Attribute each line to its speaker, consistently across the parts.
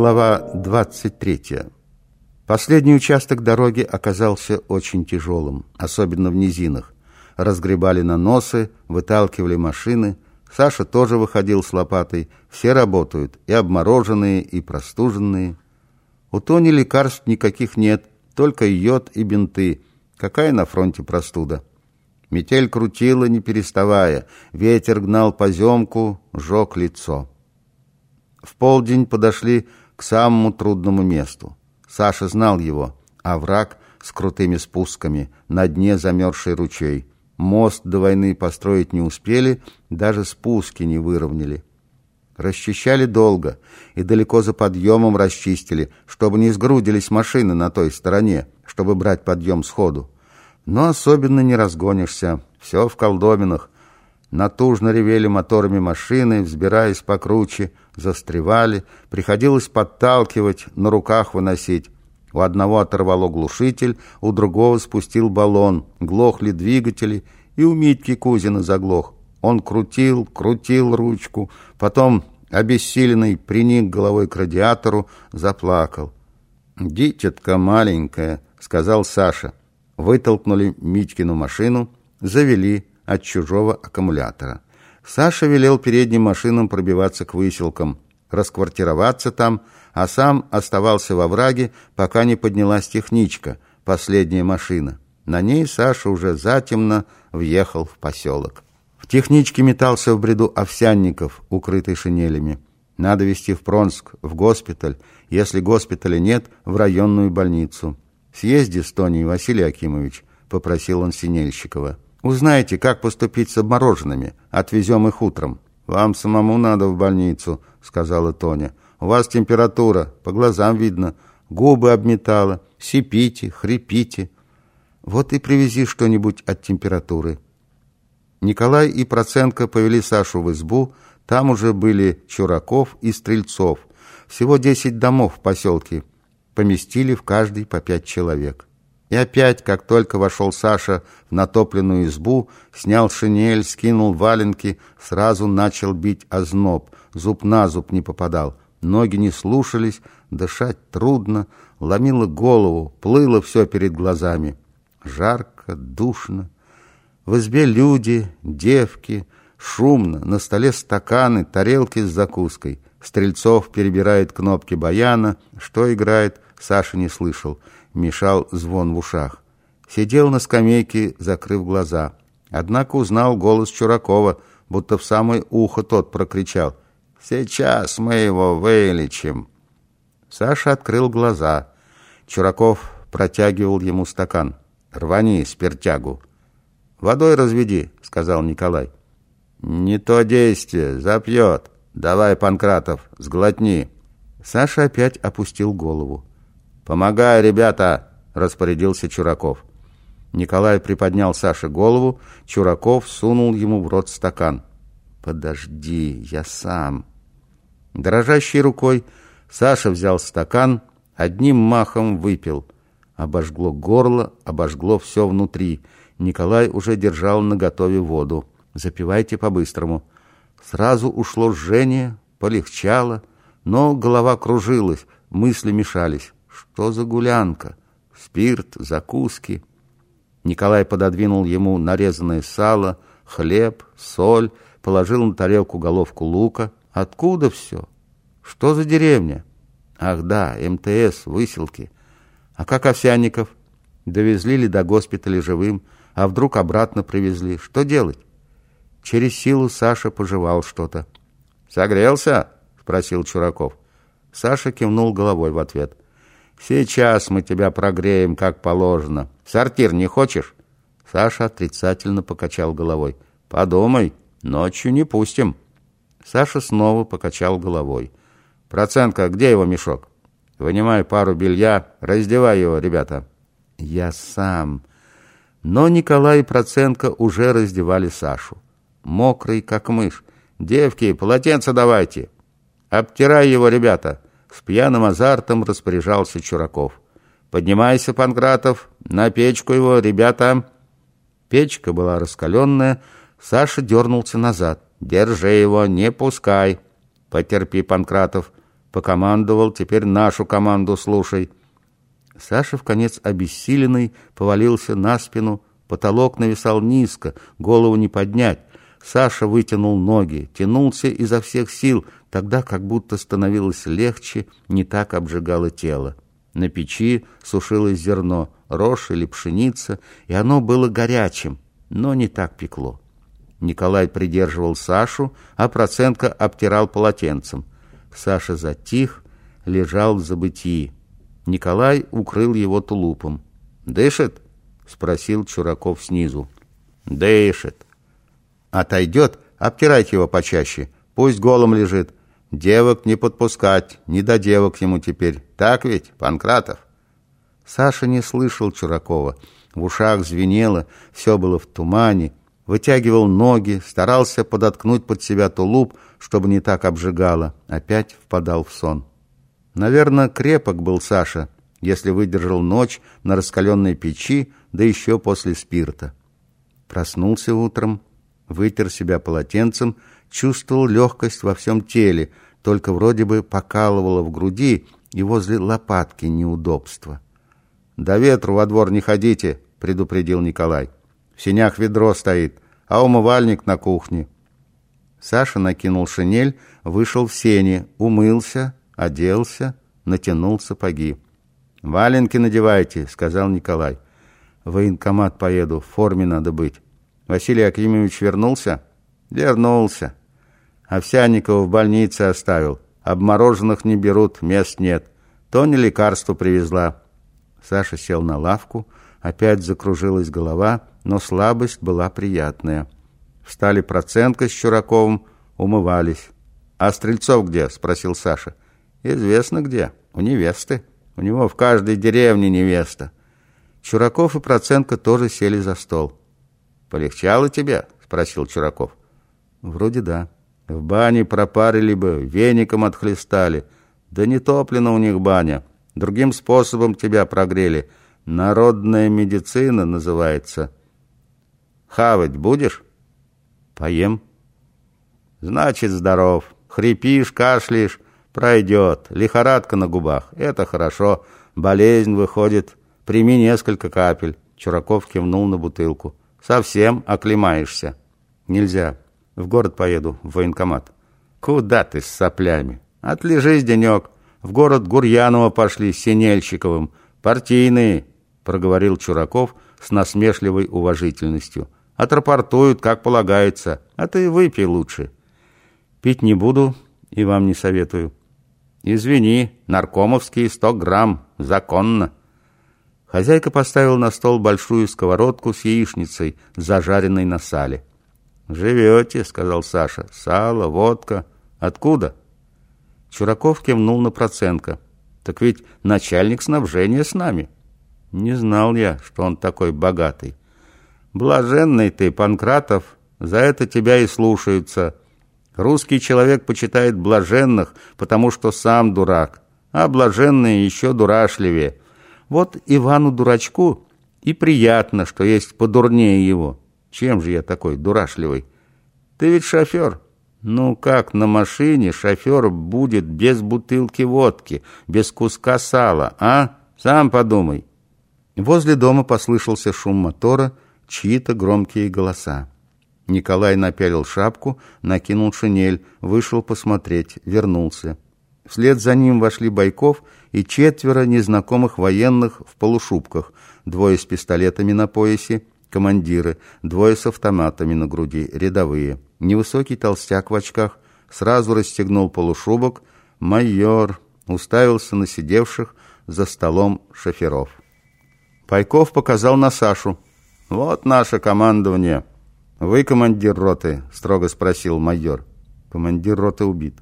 Speaker 1: Глава 23. Последний участок дороги оказался очень тяжелым, особенно в низинах. Разгребали наносы, выталкивали машины. Саша тоже выходил с лопатой. Все работают, и обмороженные, и простуженные. У Тони лекарств никаких нет, только йод и бинты. Какая на фронте простуда? Метель крутила, не переставая. Ветер гнал поземку, жег лицо. В полдень подошли к самому трудному месту. Саша знал его, овраг с крутыми спусками, на дне замерзший ручей. Мост до войны построить не успели, даже спуски не выровняли. Расчищали долго и далеко за подъемом расчистили, чтобы не сгрудились машины на той стороне, чтобы брать подъем сходу. Но особенно не разгонишься, все в колдоминах, Натужно ревели моторами машины, взбираясь покруче, застревали. Приходилось подталкивать, на руках выносить. У одного оторвало глушитель, у другого спустил баллон. Глохли двигатели, и у Митьки Кузина заглох. Он крутил, крутил ручку, потом, обессиленный, приник головой к радиатору, заплакал. «Дитятка маленькая», — сказал Саша. Вытолкнули Митькину машину, завели, от чужого аккумулятора. Саша велел передним машинам пробиваться к выселкам, расквартироваться там, а сам оставался во враге, пока не поднялась техничка, последняя машина. На ней Саша уже затемно въехал в поселок. В техничке метался в бреду овсянников, укрытый шинелями. Надо везти в Пронск, в госпиталь. Если госпиталя нет, в районную больницу. «Съезди с Тоней, Василий Акимович», — попросил он Синельщикова. Узнайте, как поступить с обмороженными. Отвезем их утром. Вам самому надо в больницу, сказала Тоня. У вас температура, по глазам видно. Губы обметала. Сипите, хрипите. Вот и привези что-нибудь от температуры. Николай и Проценко повели Сашу в избу. Там уже были Чураков и Стрельцов. Всего десять домов в поселке. Поместили в каждый по пять человек. И опять, как только вошел Саша в натопленную избу, снял шинель, скинул валенки, сразу начал бить озноб, зуб на зуб не попадал. Ноги не слушались, дышать трудно, ломило голову, плыло все перед глазами. Жарко, душно. В избе люди, девки, шумно, на столе стаканы, тарелки с закуской. Стрельцов перебирает кнопки баяна, что играет, Саша не слышал мешал звон в ушах. Сидел на скамейке, закрыв глаза. Однако узнал голос Чуракова, будто в самое ухо тот прокричал. «Сейчас мы его вылечим!» Саша открыл глаза. Чураков протягивал ему стакан. «Рвани спиртягу!» «Водой разведи», — сказал Николай. «Не то действие, запьет. Давай, Панкратов, сглотни». Саша опять опустил голову. «Помогай, ребята!» — распорядился Чураков. Николай приподнял Саше голову, Чураков сунул ему в рот стакан. «Подожди, я сам». Дрожащей рукой Саша взял стакан, одним махом выпил. Обожгло горло, обожгло все внутри. Николай уже держал наготове воду. «Запивайте по-быстрому». Сразу ушло жжение, полегчало, но голова кружилась, мысли мешались. Что за гулянка? Спирт, закуски. Николай пододвинул ему нарезанное сало, хлеб, соль, положил на тарелку головку лука. Откуда все? Что за деревня? Ах да, МТС, выселки. А как Овсянников? Довезли ли до госпиталя живым, а вдруг обратно привезли? Что делать? Через силу Саша пожевал что-то. «Согрелся?» — спросил Чураков. Саша кивнул головой в ответ. Сейчас мы тебя прогреем, как положено. Сортир не хочешь?» Саша отрицательно покачал головой. «Подумай, ночью не пустим». Саша снова покачал головой. «Процентка, где его мешок?» «Вынимай пару белья, раздевай его, ребята». «Я сам». Но Николай и Проценко уже раздевали Сашу. Мокрый, как мышь. «Девки, полотенце давайте!» «Обтирай его, ребята!» С пьяным азартом распоряжался Чураков. «Поднимайся, Панкратов, на печку его, ребята!» Печка была раскаленная, Саша дернулся назад. «Держи его, не пускай!» «Потерпи, Панкратов!» Покомандовал, теперь нашу команду слушай. Саша, в конец обессиленный, повалился на спину. Потолок нависал низко, голову не поднять. Саша вытянул ноги, тянулся изо всех сил, тогда как будто становилось легче, не так обжигало тело. На печи сушилось зерно, рожь или пшеница, и оно было горячим, но не так пекло. Николай придерживал Сашу, а Проценко обтирал полотенцем. Саша затих, лежал в забытии. Николай укрыл его тулупом. «Дышит?» — спросил Чураков снизу. «Дышит». «Отойдет, обтирайте его почаще, пусть голым лежит. Девок не подпускать, не до девок ему теперь. Так ведь, Панкратов?» Саша не слышал Чуракова. В ушах звенело, все было в тумане. Вытягивал ноги, старался подоткнуть под себя тулуп, чтобы не так обжигало. Опять впадал в сон. Наверное, крепок был Саша, если выдержал ночь на раскаленной печи, да еще после спирта. Проснулся утром, вытер себя полотенцем, чувствовал легкость во всем теле, только вроде бы покалывало в груди и возле лопатки неудобства. «До ветру во двор не ходите», — предупредил Николай. «В синях ведро стоит, а умывальник на кухне». Саша накинул шинель, вышел в сени, умылся, оделся, натянул сапоги. «Валенки надевайте», — сказал Николай. «В военкомат поеду, в форме надо быть». «Василий Акимович вернулся?» «Вернулся. Овсянникова в больнице оставил. Обмороженных не берут, мест нет. Тоня лекарство привезла». Саша сел на лавку, опять закружилась голова, но слабость была приятная. Встали Проценко с Чураковым, умывались. «А Стрельцов где?» — спросил Саша. «Известно где. У невесты. У него в каждой деревне невеста». Чураков и Проценко тоже сели за стол. «Полегчало тебе?» — спросил Чураков. «Вроде да. В бане пропарили бы, веником отхлестали. Да не топлена у них баня. Другим способом тебя прогрели. Народная медицина называется. Хавать будешь?» «Поем». «Значит, здоров. Хрипишь, кашляешь». Пройдет. Лихорадка на губах. Это хорошо. Болезнь выходит. Прими несколько капель. Чураков кивнул на бутылку. Совсем оклемаешься. Нельзя. В город поеду, в военкомат. Куда ты с соплями? Отлежись денек. В город Гурьянова пошли с Синельщиковым. Партийные, проговорил Чураков с насмешливой уважительностью. Отрапортуют, как полагается. А ты выпей лучше. Пить не буду и вам не советую. «Извини, наркомовские сто грамм, законно». Хозяйка поставила на стол большую сковородку с яичницей, зажаренной на сале. «Живете», — сказал Саша. «Сало, водка. Откуда?» Чураков кивнул на Проценко. «Так ведь начальник снабжения с нами». «Не знал я, что он такой богатый». «Блаженный ты, Панкратов, за это тебя и слушаются». Русский человек почитает блаженных, потому что сам дурак, а блаженные еще дурашливее. Вот Ивану-дурачку и приятно, что есть подурнее его. Чем же я такой дурашливый? Ты ведь шофер. Ну как на машине шофер будет без бутылки водки, без куска сала, а? Сам подумай. Возле дома послышался шум мотора, чьи-то громкие голоса. Николай напялил шапку, накинул шинель, вышел посмотреть, вернулся. Вслед за ним вошли Байков и четверо незнакомых военных в полушубках, двое с пистолетами на поясе, командиры, двое с автоматами на груди, рядовые. Невысокий толстяк в очках сразу расстегнул полушубок, майор уставился на сидевших за столом шоферов. Пайков показал на Сашу. «Вот наше командование». «Вы командир роты?» – строго спросил майор. «Командир роты убит».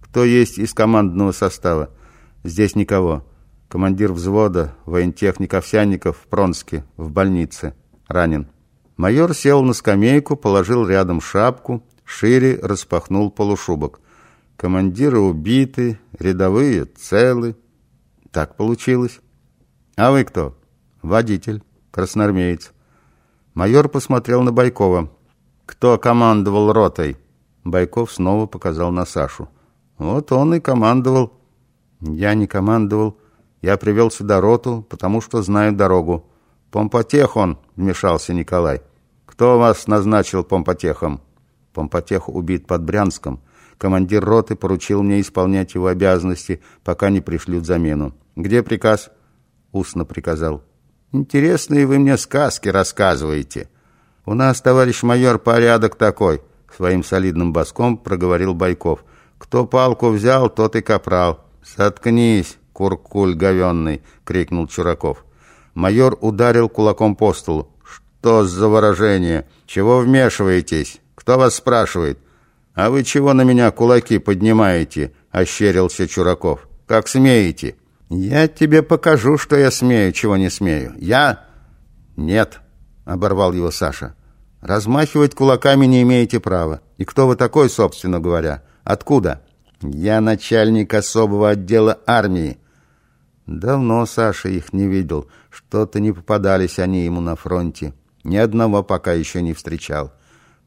Speaker 1: «Кто есть из командного состава?» «Здесь никого. Командир взвода, воентехник Овсянников в Пронске, в больнице. Ранен». Майор сел на скамейку, положил рядом шапку, шире распахнул полушубок. Командиры убиты, рядовые целы. Так получилось. А вы кто? Водитель, красноармеец. Майор посмотрел на Байкова. «Кто командовал ротой?» Байков снова показал на Сашу. «Вот он и командовал. Я не командовал. Я привел сюда роту, потому что знаю дорогу. Помпотех он, вмешался Николай. Кто вас назначил помпотехом? Помпотех убит под Брянском. Командир роты поручил мне исполнять его обязанности, пока не пришлют замену. Где приказ? Устно приказал. Интересные вы мне сказки рассказываете. У нас, товарищ майор, порядок такой, своим солидным баском проговорил Байков. Кто палку взял, тот и капрал. Соткнись, куркуль говенный, крикнул Чураков. Майор ударил кулаком по столу. Что за выражение? Чего вмешиваетесь? Кто вас спрашивает? А вы чего на меня кулаки поднимаете? ощерился Чураков. Как смеете? «Я тебе покажу, что я смею, чего не смею. Я...» «Нет», — оборвал его Саша. «Размахивать кулаками не имеете права. И кто вы такой, собственно говоря? Откуда?» «Я начальник особого отдела армии». Давно Саша их не видел. Что-то не попадались они ему на фронте. Ни одного пока еще не встречал.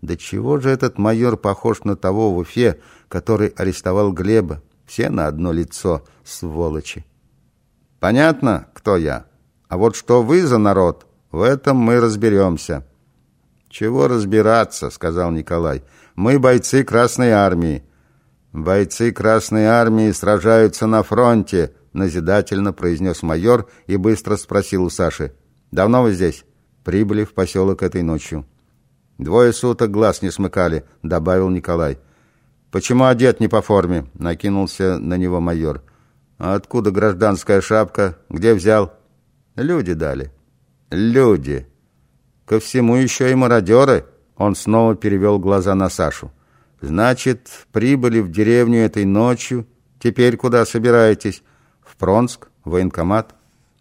Speaker 1: Да чего же этот майор похож на того в Уфе, который арестовал Глеба? Все на одно лицо, сволочи. Понятно, кто я? А вот что вы за народ, в этом мы разберемся». «Чего разбираться?» — сказал Николай. «Мы бойцы Красной Армии». «Бойцы Красной Армии сражаются на фронте», — назидательно произнес майор и быстро спросил у Саши. «Давно вы здесь?» Прибыли в поселок этой ночью. «Двое суток глаз не смыкали», — добавил Николай. «Почему одет не по форме?» — накинулся на него майор. А откуда гражданская шапка? Где взял? Люди дали. Люди. Ко всему еще и мародеры. Он снова перевел глаза на Сашу. Значит, прибыли в деревню этой ночью. Теперь куда собираетесь? В Пронск? В военкомат?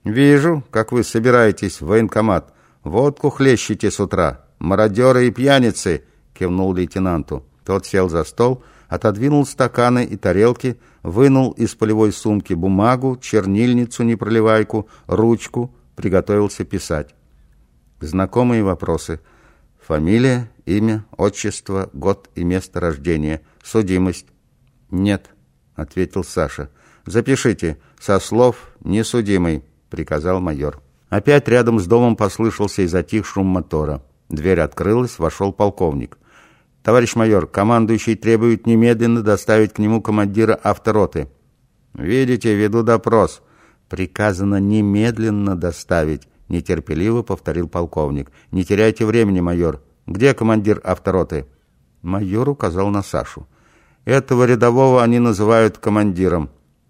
Speaker 1: Вижу, как вы собираетесь в военкомат. Водку хлещете с утра. Мародеры и пьяницы, кивнул лейтенанту. Тот сел за стол, отодвинул стаканы и тарелки, вынул из полевой сумки бумагу, чернильницу непроливайку, ручку, приготовился писать. Знакомые вопросы. Фамилия, имя, отчество, год и место рождения, судимость. «Нет», — ответил Саша. «Запишите, со слов «несудимый», — приказал майор. Опять рядом с домом послышался и затих шум мотора. Дверь открылась, вошел полковник. «Товарищ майор, командующий требует немедленно доставить к нему командира автороты». «Видите, веду допрос». «Приказано немедленно доставить», — нетерпеливо повторил полковник. «Не теряйте времени, майор. Где командир автороты?» Майор указал на Сашу. «Этого рядового они называют командиром».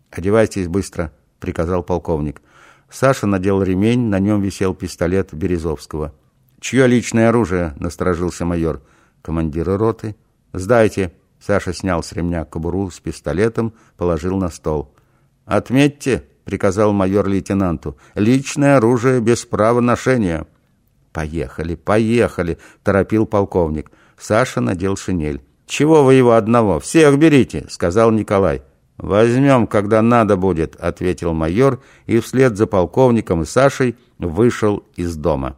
Speaker 1: «Одевайтесь быстро», — приказал полковник. Саша надел ремень, на нем висел пистолет Березовского. «Чье личное оружие?» — насторожился майор командира роты. «Сдайте!» Саша снял с ремня кобуру с пистолетом, положил на стол. «Отметьте!» — приказал майор лейтенанту. «Личное оружие без права ношения!» «Поехали, поехали!» — торопил полковник. Саша надел шинель. «Чего вы его одного? Всех берите!» — сказал Николай. «Возьмем, когда надо будет», — ответил майор и вслед за полковником и Сашей вышел из дома.